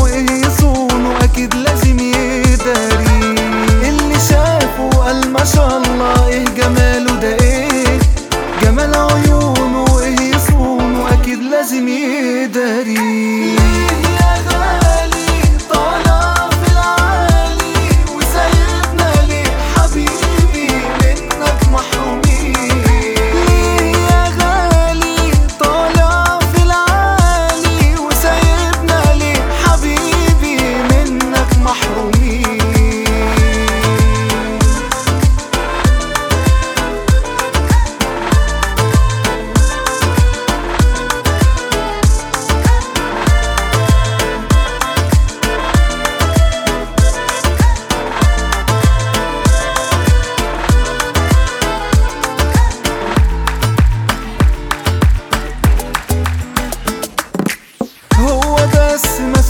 وايه صونه لازم يداري. اللي شافه قال ما شاء الله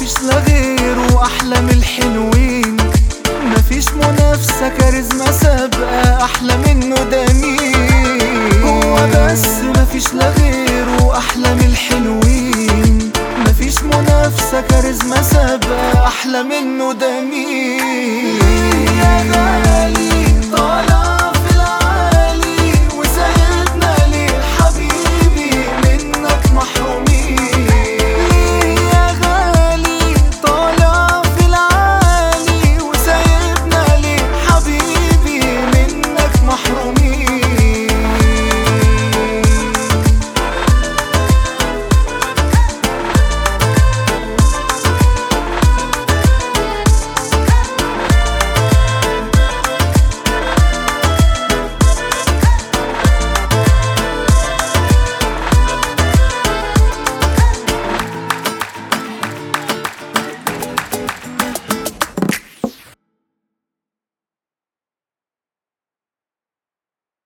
مفيش لا غيره أحلى من الحلوين. مفيش منافسة كاريزما سابقة أحلى منه ده مين هو بس مفيش لا غيره أحلى من الحلوين. مفيش منافسة كاريزما سابقة أحلى منه ده مين